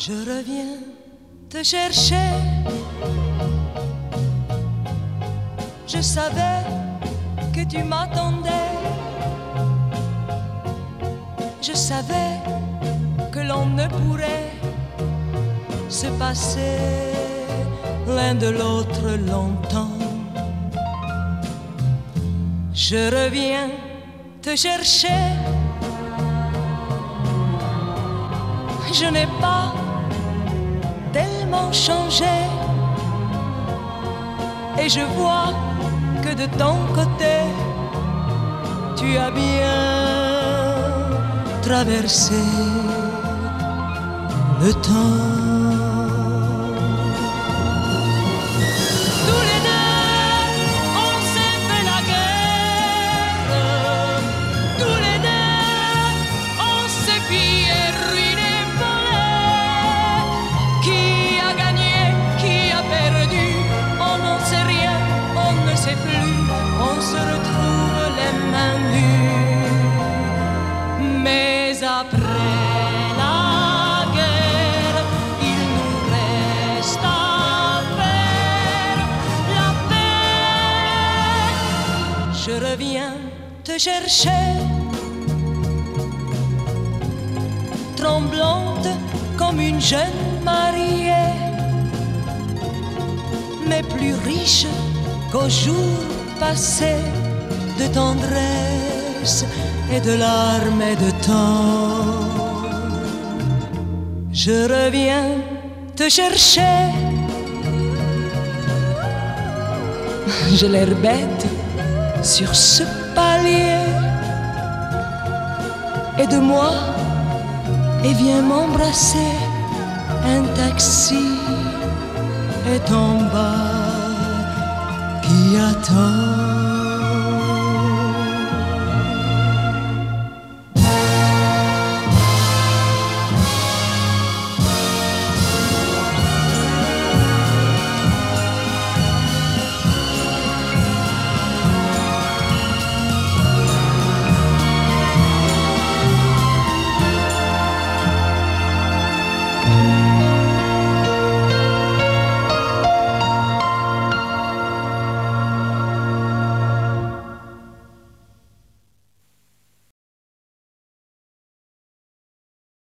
Je reviens te chercher. Je savais que tu m'attendais. Je savais que l'on ne pourrait se passer l'un de l'autre longtemps. Je reviens te chercher. Je n'ai pas changé. Et je vois que de ton côté, tu as bien traversé le temps. Plus. On se retrouve les mains nues. Mais après la guerre, il nous reste à faire la paix. Je reviens te chercher, tremblante comme une jeune mariée, mais plus riche qu'au jour passé de tendresse et de larmes et de temps. Je reviens te chercher. J'ai l'air bête sur ce palier. Et de moi, et viens m'embrasser. Un taxi est en bas 丫头